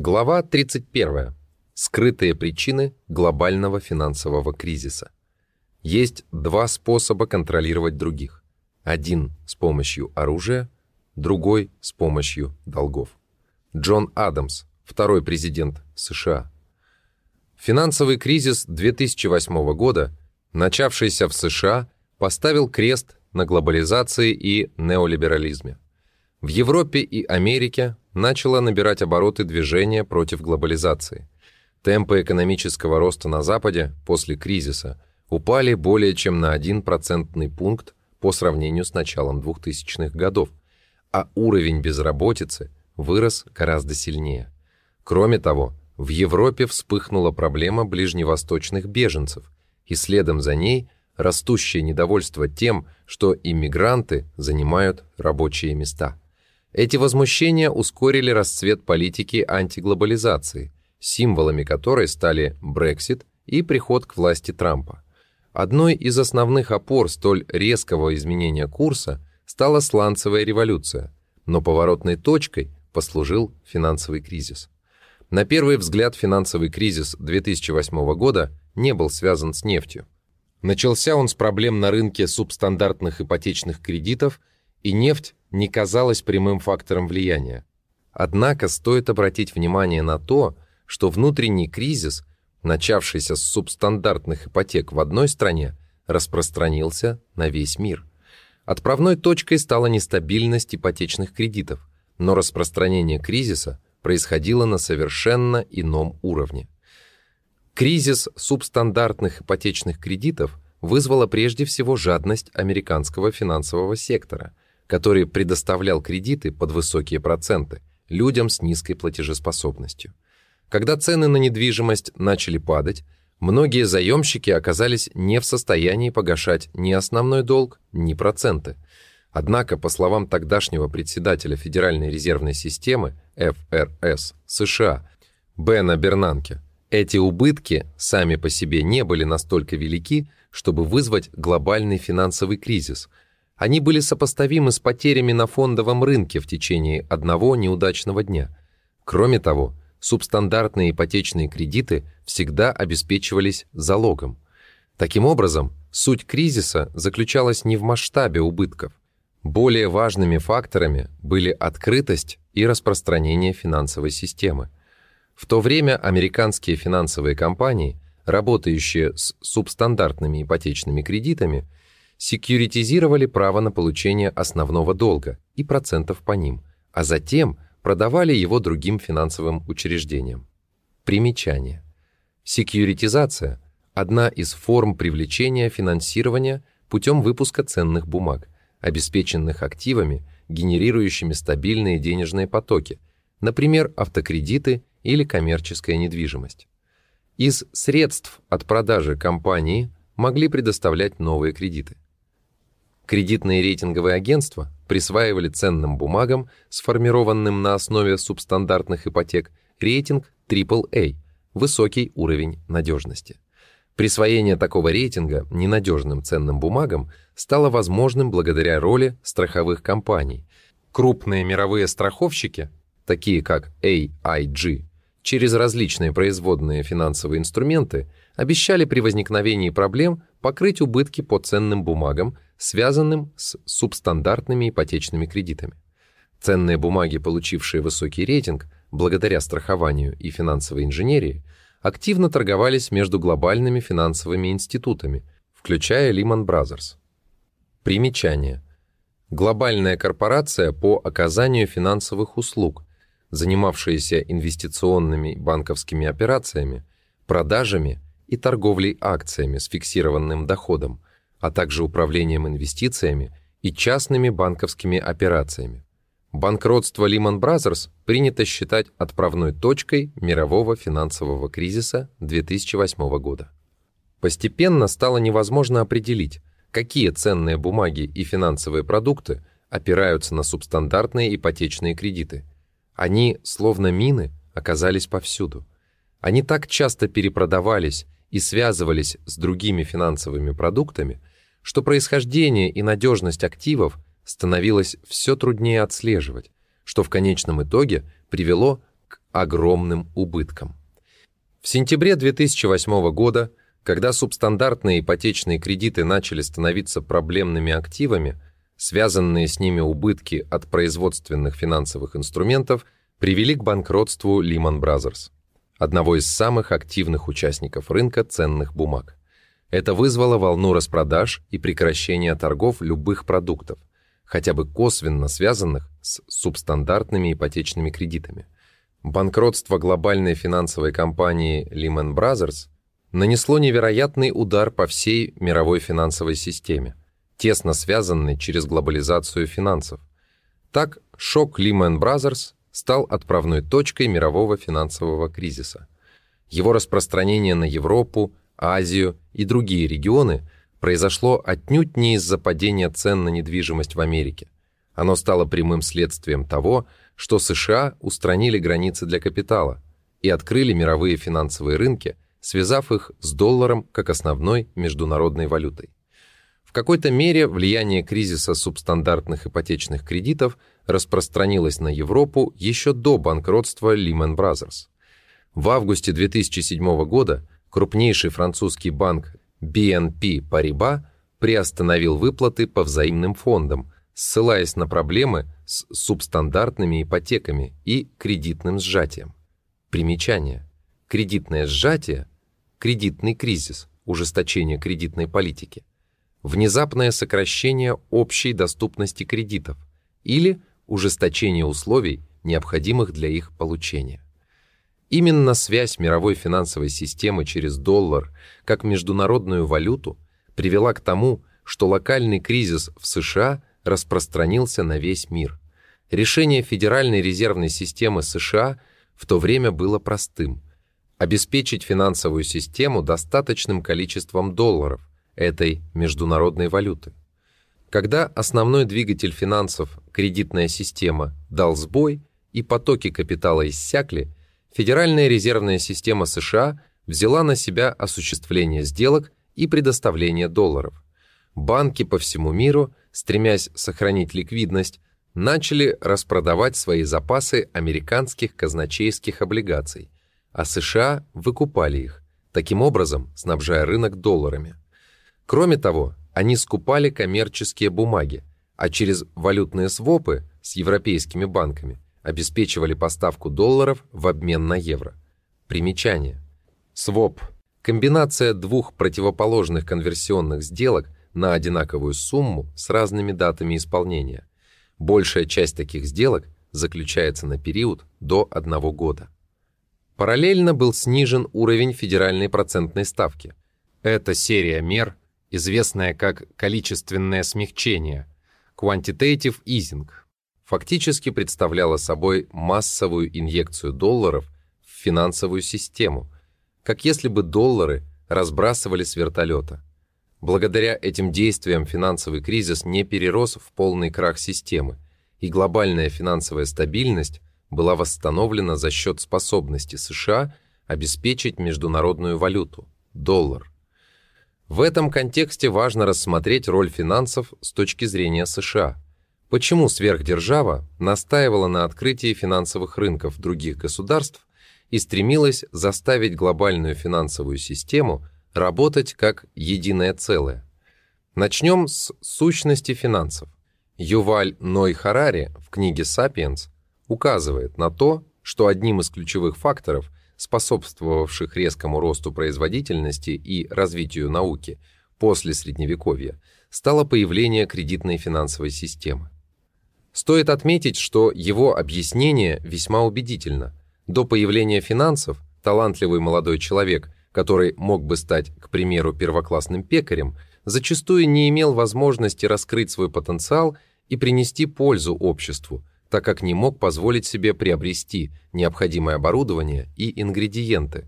Глава 31. Скрытые причины глобального финансового кризиса. Есть два способа контролировать других. Один с помощью оружия, другой с помощью долгов. Джон Адамс, второй президент США. Финансовый кризис 2008 года, начавшийся в США, поставил крест на глобализации и неолиберализме. В Европе и Америке начало набирать обороты движение против глобализации. Темпы экономического роста на Западе после кризиса упали более чем на 1 процентный пункт по сравнению с началом 2000-х годов, а уровень безработицы вырос гораздо сильнее. Кроме того, в Европе вспыхнула проблема ближневосточных беженцев, и следом за ней растущее недовольство тем, что иммигранты занимают рабочие места – эти возмущения ускорили расцвет политики антиглобализации, символами которой стали Брексит и приход к власти Трампа. Одной из основных опор столь резкого изменения курса стала сланцевая революция, но поворотной точкой послужил финансовый кризис. На первый взгляд финансовый кризис 2008 года не был связан с нефтью. Начался он с проблем на рынке субстандартных ипотечных кредитов, и нефть не казалось прямым фактором влияния. Однако стоит обратить внимание на то, что внутренний кризис, начавшийся с субстандартных ипотек в одной стране, распространился на весь мир. Отправной точкой стала нестабильность ипотечных кредитов, но распространение кризиса происходило на совершенно ином уровне. Кризис субстандартных ипотечных кредитов вызвала прежде всего жадность американского финансового сектора – который предоставлял кредиты под высокие проценты людям с низкой платежеспособностью. Когда цены на недвижимость начали падать, многие заемщики оказались не в состоянии погашать ни основной долг, ни проценты. Однако, по словам тогдашнего председателя Федеральной резервной системы ФРС США Бена Бернанке, эти убытки сами по себе не были настолько велики, чтобы вызвать глобальный финансовый кризис – они были сопоставимы с потерями на фондовом рынке в течение одного неудачного дня. Кроме того, субстандартные ипотечные кредиты всегда обеспечивались залогом. Таким образом, суть кризиса заключалась не в масштабе убытков. Более важными факторами были открытость и распространение финансовой системы. В то время американские финансовые компании, работающие с субстандартными ипотечными кредитами, секьюритизировали право на получение основного долга и процентов по ним, а затем продавали его другим финансовым учреждениям. Примечание. Секьюритизация – одна из форм привлечения финансирования путем выпуска ценных бумаг, обеспеченных активами, генерирующими стабильные денежные потоки, например, автокредиты или коммерческая недвижимость. Из средств от продажи компании могли предоставлять новые кредиты. Кредитные рейтинговые агентства присваивали ценным бумагам, сформированным на основе субстандартных ипотек, рейтинг AAA – высокий уровень надежности. Присвоение такого рейтинга ненадежным ценным бумагам стало возможным благодаря роли страховых компаний. Крупные мировые страховщики, такие как AIG, через различные производные финансовые инструменты обещали при возникновении проблем покрыть убытки по ценным бумагам – связанным с субстандартными ипотечными кредитами. Ценные бумаги, получившие высокий рейтинг, благодаря страхованию и финансовой инженерии, активно торговались между глобальными финансовыми институтами, включая Lehman Brothers. Примечание. Глобальная корпорация по оказанию финансовых услуг, занимавшаяся инвестиционными банковскими операциями, продажами и торговлей акциями с фиксированным доходом, а также управлением инвестициями и частными банковскими операциями. Банкротство Lehman Brothers принято считать отправной точкой мирового финансового кризиса 2008 года. Постепенно стало невозможно определить, какие ценные бумаги и финансовые продукты опираются на субстандартные ипотечные кредиты. Они, словно мины, оказались повсюду. Они так часто перепродавались и связывались с другими финансовыми продуктами, что происхождение и надежность активов становилось все труднее отслеживать, что в конечном итоге привело к огромным убыткам. В сентябре 2008 года, когда субстандартные ипотечные кредиты начали становиться проблемными активами, связанные с ними убытки от производственных финансовых инструментов привели к банкротству Lehman Brothers, одного из самых активных участников рынка ценных бумаг. Это вызвало волну распродаж и прекращение торгов любых продуктов, хотя бы косвенно связанных с субстандартными ипотечными кредитами. Банкротство глобальной финансовой компании Lehman Brothers нанесло невероятный удар по всей мировой финансовой системе, тесно связанной через глобализацию финансов. Так, шок Lehman Brothers стал отправной точкой мирового финансового кризиса. Его распространение на Европу, Азию и другие регионы – произошло отнюдь не из-за падения цен на недвижимость в Америке. Оно стало прямым следствием того, что США устранили границы для капитала и открыли мировые финансовые рынки, связав их с долларом как основной международной валютой. В какой-то мере влияние кризиса субстандартных ипотечных кредитов распространилось на Европу еще до банкротства Lehman Brothers. В августе 2007 года крупнейший французский банк BNP Paribas приостановил выплаты по взаимным фондам, ссылаясь на проблемы с субстандартными ипотеками и кредитным сжатием. Примечание. Кредитное сжатие, кредитный кризис, ужесточение кредитной политики, внезапное сокращение общей доступности кредитов или ужесточение условий, необходимых для их получения. Именно связь мировой финансовой системы через доллар как международную валюту привела к тому, что локальный кризис в США распространился на весь мир. Решение Федеральной резервной системы США в то время было простым – обеспечить финансовую систему достаточным количеством долларов этой международной валюты. Когда основной двигатель финансов, кредитная система, дал сбой и потоки капитала иссякли – Федеральная резервная система США взяла на себя осуществление сделок и предоставление долларов. Банки по всему миру, стремясь сохранить ликвидность, начали распродавать свои запасы американских казначейских облигаций, а США выкупали их, таким образом снабжая рынок долларами. Кроме того, они скупали коммерческие бумаги, а через валютные свопы с европейскими банками обеспечивали поставку долларов в обмен на евро. Примечание. Своп – комбинация двух противоположных конверсионных сделок на одинаковую сумму с разными датами исполнения. Большая часть таких сделок заключается на период до одного года. Параллельно был снижен уровень федеральной процентной ставки. Эта серия мер, известная как количественное смягчение, quantitative easing, фактически представляла собой массовую инъекцию долларов в финансовую систему, как если бы доллары разбрасывали с вертолета. Благодаря этим действиям финансовый кризис не перерос в полный крах системы, и глобальная финансовая стабильность была восстановлена за счет способности США обеспечить международную валюту – доллар. В этом контексте важно рассмотреть роль финансов с точки зрения США – Почему сверхдержава настаивала на открытии финансовых рынков других государств и стремилась заставить глобальную финансовую систему работать как единое целое? Начнем с сущности финансов. Юваль Ной Харари в книге «Сапиенс» указывает на то, что одним из ключевых факторов, способствовавших резкому росту производительности и развитию науки после Средневековья, стало появление кредитной финансовой системы. Стоит отметить, что его объяснение весьма убедительно. До появления финансов талантливый молодой человек, который мог бы стать, к примеру, первоклассным пекарем, зачастую не имел возможности раскрыть свой потенциал и принести пользу обществу, так как не мог позволить себе приобрести необходимое оборудование и ингредиенты.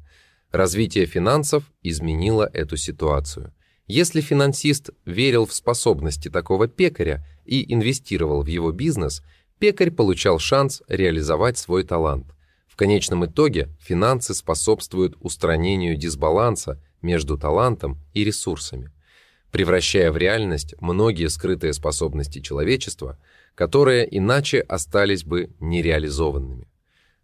Развитие финансов изменило эту ситуацию. Если финансист верил в способности такого пекаря и инвестировал в его бизнес, пекарь получал шанс реализовать свой талант. В конечном итоге финансы способствуют устранению дисбаланса между талантом и ресурсами, превращая в реальность многие скрытые способности человечества, которые иначе остались бы нереализованными.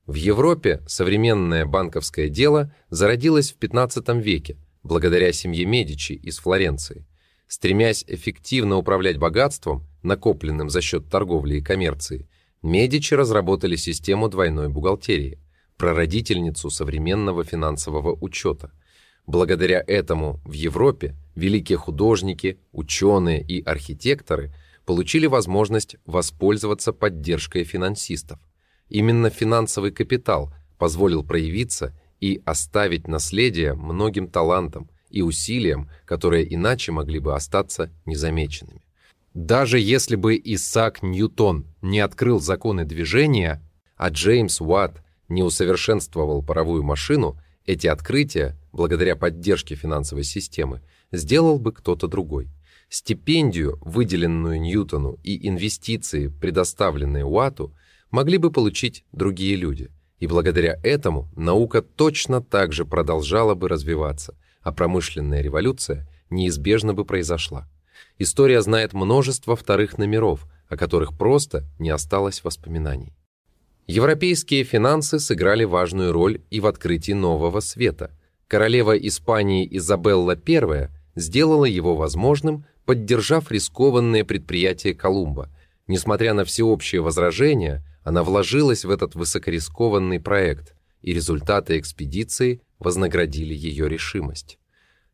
В Европе современное банковское дело зародилось в XV веке благодаря семье Медичи из Флоренции. Стремясь эффективно управлять богатством, накопленным за счет торговли и коммерции, Медичи разработали систему двойной бухгалтерии, прародительницу современного финансового учета. Благодаря этому в Европе великие художники, ученые и архитекторы получили возможность воспользоваться поддержкой финансистов – Именно финансовый капитал позволил проявиться и оставить наследие многим талантам и усилиям, которые иначе могли бы остаться незамеченными. Даже если бы Исаак Ньютон не открыл законы движения, а Джеймс Уатт не усовершенствовал паровую машину, эти открытия, благодаря поддержке финансовой системы, сделал бы кто-то другой. Стипендию, выделенную Ньютону, и инвестиции, предоставленные Уатту, могли бы получить другие люди. И благодаря этому наука точно так же продолжала бы развиваться, а промышленная революция неизбежно бы произошла. История знает множество вторых номеров, о которых просто не осталось воспоминаний. Европейские финансы сыграли важную роль и в открытии нового света. Королева Испании Изабелла I сделала его возможным, поддержав рискованные предприятия Колумба. Несмотря на всеобщие возражения, она вложилась в этот высокорискованный проект, и результаты экспедиции вознаградили ее решимость.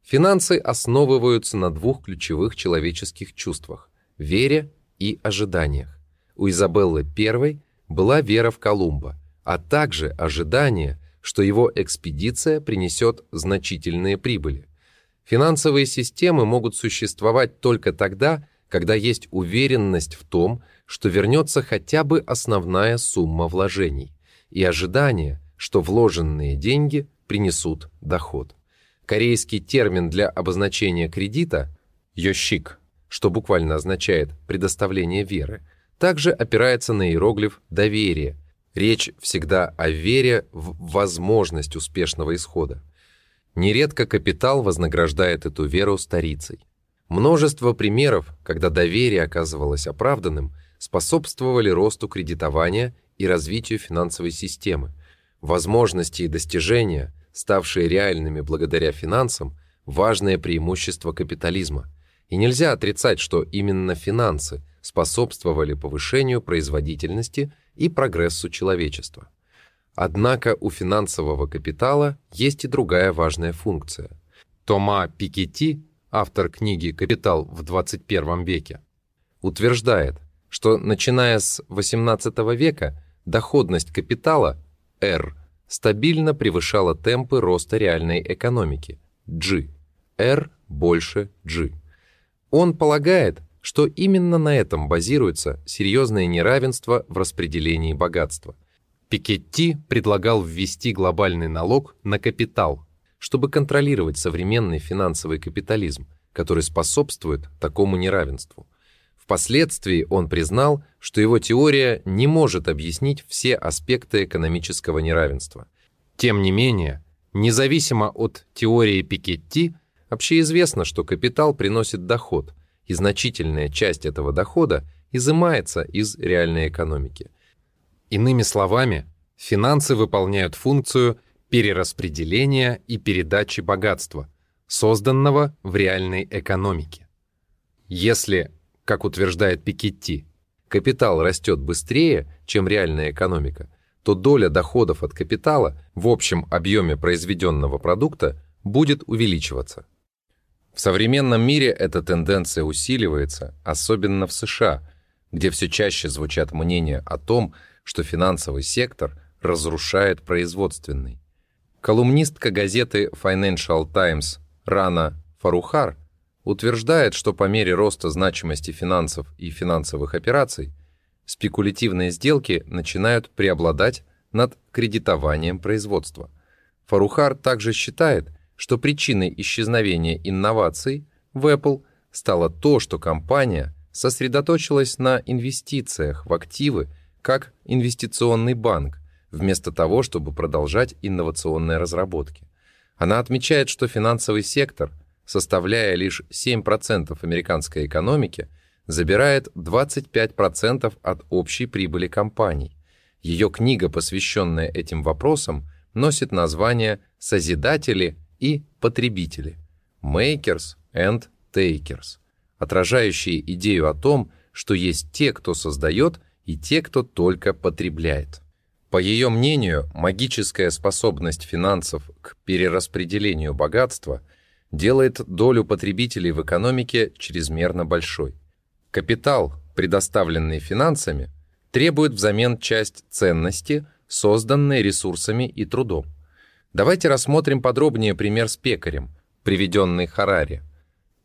Финансы основываются на двух ключевых человеческих чувствах – вере и ожиданиях. У Изабеллы I была вера в Колумба, а также ожидание, что его экспедиция принесет значительные прибыли. Финансовые системы могут существовать только тогда, когда есть уверенность в том, что вернется хотя бы основная сумма вложений, и ожидание, что вложенные деньги принесут доход. Корейский термин для обозначения кредита «йощик», что буквально означает «предоставление веры», также опирается на иероглиф «доверие». Речь всегда о вере в возможность успешного исхода. Нередко капитал вознаграждает эту веру старицей. Множество примеров, когда доверие оказывалось оправданным, способствовали росту кредитования и развитию финансовой системы. Возможности и достижения, ставшие реальными благодаря финансам, важное преимущество капитализма. И нельзя отрицать, что именно финансы способствовали повышению производительности и прогрессу человечества. Однако у финансового капитала есть и другая важная функция. Тома Пикетти, автор книги «Капитал в 21 веке», утверждает, что начиная с XVIII века доходность капитала R стабильно превышала темпы роста реальной экономики G. R больше G. Он полагает, что именно на этом базируется серьезное неравенство в распределении богатства. Пикетти предлагал ввести глобальный налог на капитал, чтобы контролировать современный финансовый капитализм, который способствует такому неравенству. Впоследствии он признал, что его теория не может объяснить все аспекты экономического неравенства. Тем не менее, независимо от теории Пикетти, общеизвестно, что капитал приносит доход, и значительная часть этого дохода изымается из реальной экономики. Иными словами, финансы выполняют функцию перераспределения и передачи богатства, созданного в реальной экономике. Если как утверждает Пикетти, капитал растет быстрее, чем реальная экономика, то доля доходов от капитала в общем объеме произведенного продукта будет увеличиваться. В современном мире эта тенденция усиливается, особенно в США, где все чаще звучат мнения о том, что финансовый сектор разрушает производственный. Колумнистка газеты Financial Times Рана Фарухар утверждает, что по мере роста значимости финансов и финансовых операций спекулятивные сделки начинают преобладать над кредитованием производства. Фарухар также считает, что причиной исчезновения инноваций в Apple стало то, что компания сосредоточилась на инвестициях в активы как инвестиционный банк, вместо того, чтобы продолжать инновационные разработки. Она отмечает, что финансовый сектор – составляя лишь 7% американской экономики, забирает 25% от общей прибыли компаний. Ее книга, посвященная этим вопросам, носит название «Созидатели и потребители» «Makers and Takers», отражающие идею о том, что есть те, кто создает, и те, кто только потребляет. По ее мнению, магическая способность финансов к перераспределению богатства делает долю потребителей в экономике чрезмерно большой. Капитал, предоставленный финансами, требует взамен часть ценности, созданной ресурсами и трудом. Давайте рассмотрим подробнее пример с пекарем, приведенный Харари.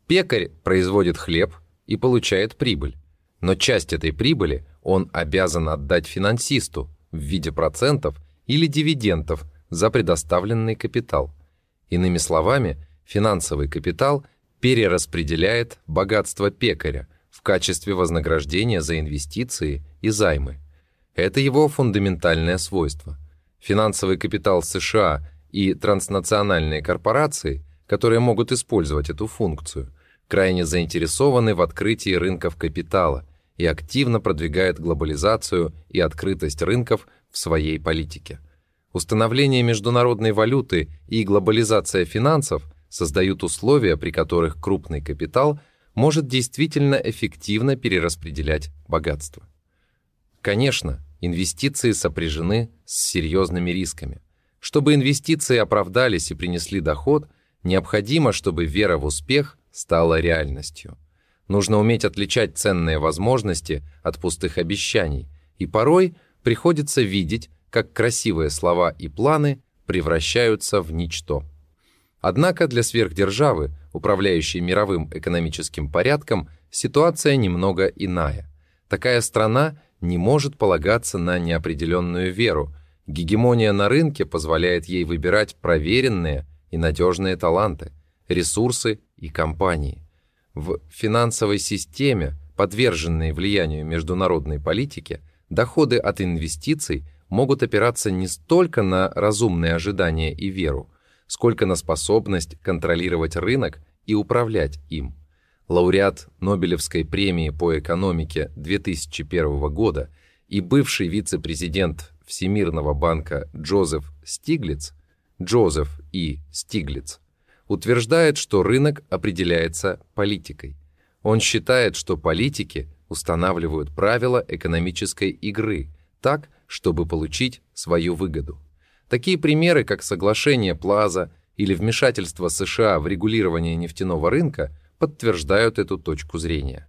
Пекарь производит хлеб и получает прибыль, но часть этой прибыли он обязан отдать финансисту в виде процентов или дивидендов за предоставленный капитал. Иными словами, финансовый капитал перераспределяет богатство пекаря – в качестве вознаграждения за инвестиции и займы. Это его фундаментальное свойство. Финансовый капитал США и транснациональные корпорации, которые могут использовать эту функцию, крайне заинтересованы в открытии рынков капитала и активно продвигают глобализацию и открытость рынков в своей политике. Установление международной валюты и глобализация финансов создают условия, при которых крупный капитал – может действительно эффективно перераспределять богатство. Конечно, инвестиции сопряжены с серьезными рисками. Чтобы инвестиции оправдались и принесли доход, необходимо, чтобы вера в успех стала реальностью. Нужно уметь отличать ценные возможности от пустых обещаний, и порой приходится видеть, как красивые слова и планы превращаются в ничто. Однако для сверхдержавы, управляющей мировым экономическим порядком, ситуация немного иная. Такая страна не может полагаться на неопределенную веру. Гегемония на рынке позволяет ей выбирать проверенные и надежные таланты, ресурсы и компании. В финансовой системе, подверженной влиянию международной политики, доходы от инвестиций могут опираться не столько на разумные ожидания и веру, сколько на способность контролировать рынок и управлять им. Лауреат Нобелевской премии по экономике 2001 года и бывший вице-президент Всемирного банка Джозеф Стиглиц, Джозеф И. Стиглиц, утверждает, что рынок определяется политикой. Он считает, что политики устанавливают правила экономической игры так, чтобы получить свою выгоду. Такие примеры, как соглашение Плаза или вмешательство США в регулирование нефтяного рынка, подтверждают эту точку зрения.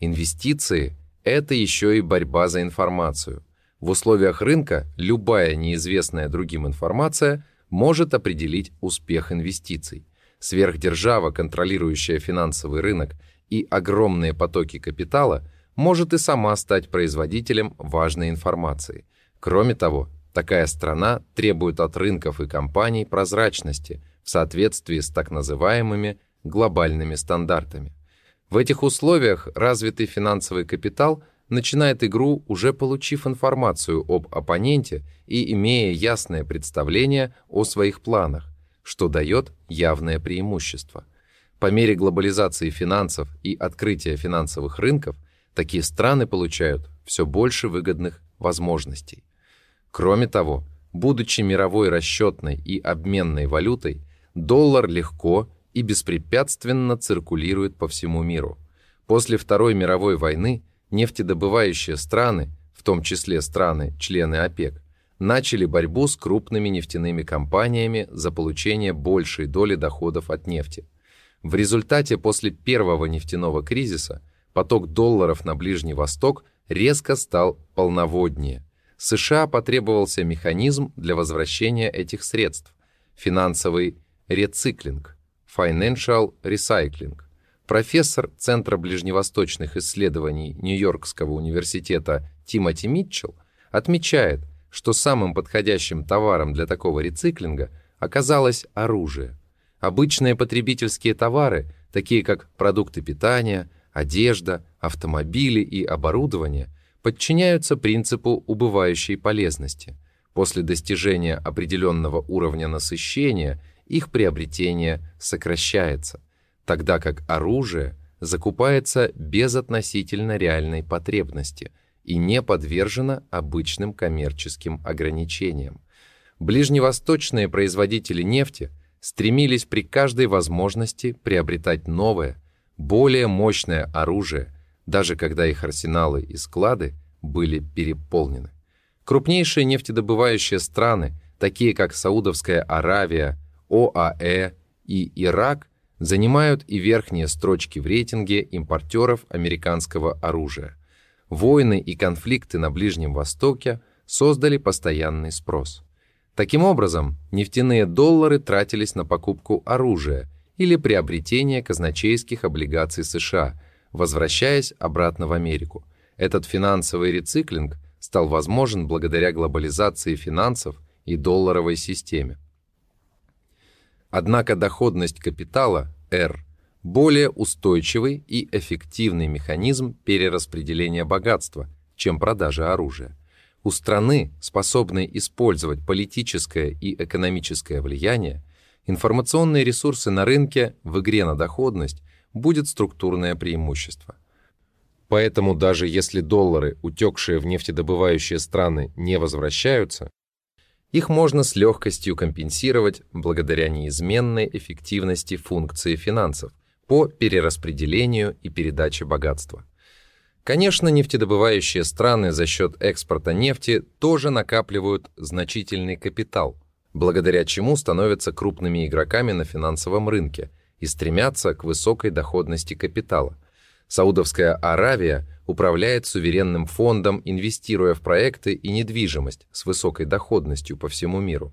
Инвестиции – это еще и борьба за информацию. В условиях рынка любая неизвестная другим информация может определить успех инвестиций. Сверхдержава, контролирующая финансовый рынок и огромные потоки капитала, может и сама стать производителем важной информации. Кроме того, Такая страна требует от рынков и компаний прозрачности в соответствии с так называемыми глобальными стандартами. В этих условиях развитый финансовый капитал начинает игру, уже получив информацию об оппоненте и имея ясное представление о своих планах, что дает явное преимущество. По мере глобализации финансов и открытия финансовых рынков такие страны получают все больше выгодных возможностей. Кроме того, будучи мировой расчетной и обменной валютой, доллар легко и беспрепятственно циркулирует по всему миру. После Второй мировой войны нефтедобывающие страны, в том числе страны-члены ОПЕК, начали борьбу с крупными нефтяными компаниями за получение большей доли доходов от нефти. В результате после первого нефтяного кризиса поток долларов на Ближний Восток резко стал полноводнее – США потребовался механизм для возвращения этих средств – финансовый рециклинг, financial recycling. Профессор Центра ближневосточных исследований Нью-Йоркского университета Тимоти Митчелл отмечает, что самым подходящим товаром для такого рециклинга оказалось оружие. Обычные потребительские товары, такие как продукты питания, одежда, автомобили и оборудование – подчиняются принципу убывающей полезности. После достижения определенного уровня насыщения их приобретение сокращается, тогда как оружие закупается без относительно реальной потребности и не подвержена обычным коммерческим ограничениям. Ближневосточные производители нефти стремились при каждой возможности приобретать новое, более мощное оружие, даже когда их арсеналы и склады были переполнены. Крупнейшие нефтедобывающие страны, такие как Саудовская Аравия, ОАЭ и Ирак, занимают и верхние строчки в рейтинге импортеров американского оружия. Войны и конфликты на Ближнем Востоке создали постоянный спрос. Таким образом, нефтяные доллары тратились на покупку оружия или приобретение казначейских облигаций США, возвращаясь обратно в Америку. Этот финансовый рециклинг стал возможен благодаря глобализации финансов и долларовой системе. Однако доходность капитала, R, более устойчивый и эффективный механизм перераспределения богатства, чем продажа оружия. У страны, способной использовать политическое и экономическое влияние, информационные ресурсы на рынке в игре на доходность будет структурное преимущество. Поэтому даже если доллары, утекшие в нефтедобывающие страны, не возвращаются, их можно с легкостью компенсировать благодаря неизменной эффективности функции финансов по перераспределению и передаче богатства. Конечно, нефтедобывающие страны за счет экспорта нефти тоже накапливают значительный капитал, благодаря чему становятся крупными игроками на финансовом рынке и стремятся к высокой доходности капитала. Саудовская Аравия управляет суверенным фондом, инвестируя в проекты и недвижимость с высокой доходностью по всему миру.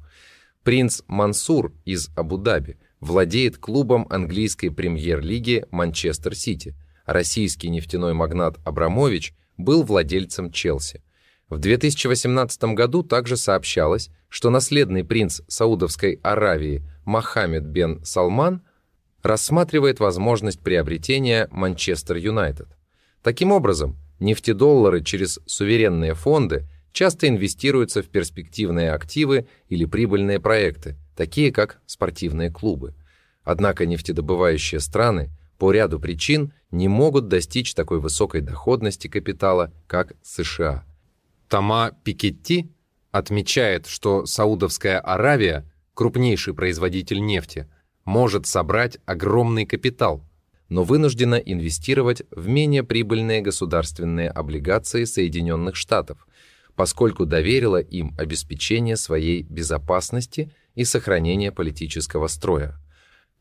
Принц Мансур из Абу-Даби владеет клубом английской премьер-лиги Манчестер Сити. Российский нефтяной магнат Абрамович был владельцем Челси. В 2018 году также сообщалось, что наследный принц Саудовской Аравии Мохаммед бен Салман рассматривает возможность приобретения Манчестер Юнайтед. Таким образом, нефтедоллары через суверенные фонды часто инвестируются в перспективные активы или прибыльные проекты, такие как спортивные клубы. Однако нефтедобывающие страны по ряду причин не могут достичь такой высокой доходности капитала, как США. Тома Пикетти отмечает, что Саудовская Аравия, крупнейший производитель нефти, может собрать огромный капитал, но вынуждена инвестировать в менее прибыльные государственные облигации Соединенных Штатов, поскольку доверила им обеспечение своей безопасности и сохранение политического строя.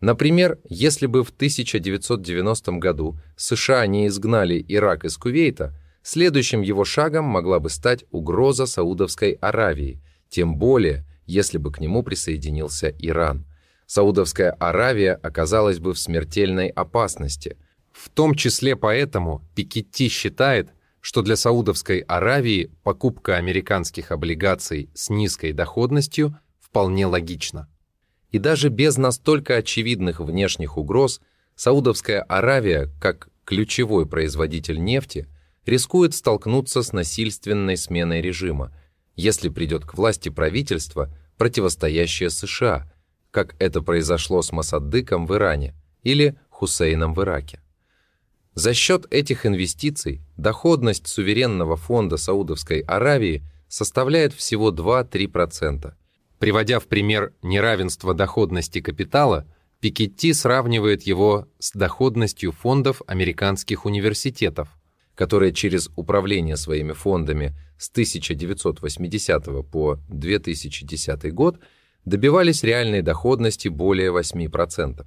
Например, если бы в 1990 году США не изгнали Ирак из Кувейта, следующим его шагом могла бы стать угроза Саудовской Аравии, тем более, если бы к нему присоединился Иран – Саудовская Аравия оказалась бы в смертельной опасности. В том числе поэтому Пикетти считает, что для Саудовской Аравии покупка американских облигаций с низкой доходностью вполне логична. И даже без настолько очевидных внешних угроз Саудовская Аравия, как ключевой производитель нефти, рискует столкнуться с насильственной сменой режима, если придет к власти правительство, противостоящее США – как это произошло с Масаддыком в Иране или Хусейном в Ираке. За счет этих инвестиций доходность суверенного фонда Саудовской Аравии составляет всего 2-3%. Приводя в пример неравенство доходности капитала, Пикетти сравнивает его с доходностью фондов американских университетов, которые через управление своими фондами с 1980 по 2010 год – добивались реальной доходности более 8%.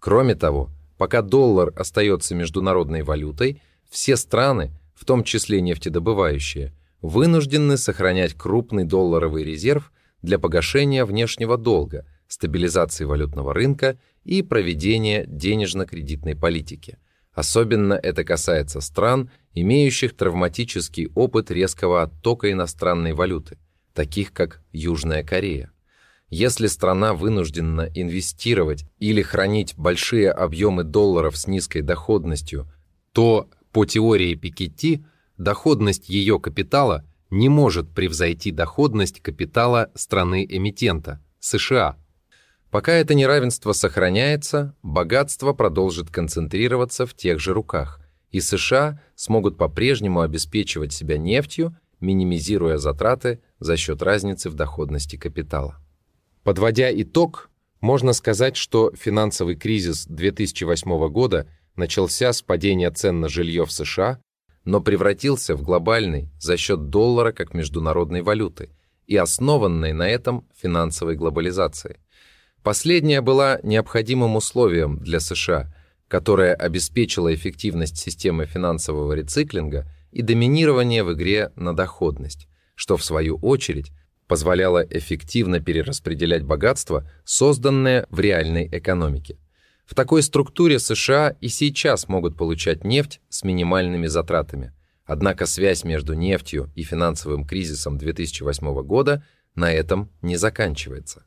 Кроме того, пока доллар остается международной валютой, все страны, в том числе нефтедобывающие, вынуждены сохранять крупный долларовый резерв для погашения внешнего долга, стабилизации валютного рынка и проведения денежно-кредитной политики. Особенно это касается стран, имеющих травматический опыт резкого оттока иностранной валюты, таких как Южная Корея. Если страна вынуждена инвестировать или хранить большие объемы долларов с низкой доходностью, то, по теории Пикетти, доходность ее капитала не может превзойти доходность капитала страны-эмитента, США. Пока это неравенство сохраняется, богатство продолжит концентрироваться в тех же руках, и США смогут по-прежнему обеспечивать себя нефтью, минимизируя затраты за счет разницы в доходности капитала. Подводя итог, можно сказать, что финансовый кризис 2008 года начался с падения цен на жилье в США, но превратился в глобальный за счет доллара как международной валюты и основанной на этом финансовой глобализации. Последняя была необходимым условием для США, которая обеспечила эффективность системы финансового рециклинга и доминирование в игре на доходность, что в свою очередь позволяло эффективно перераспределять богатство, созданное в реальной экономике. В такой структуре США и сейчас могут получать нефть с минимальными затратами. Однако связь между нефтью и финансовым кризисом 2008 года на этом не заканчивается.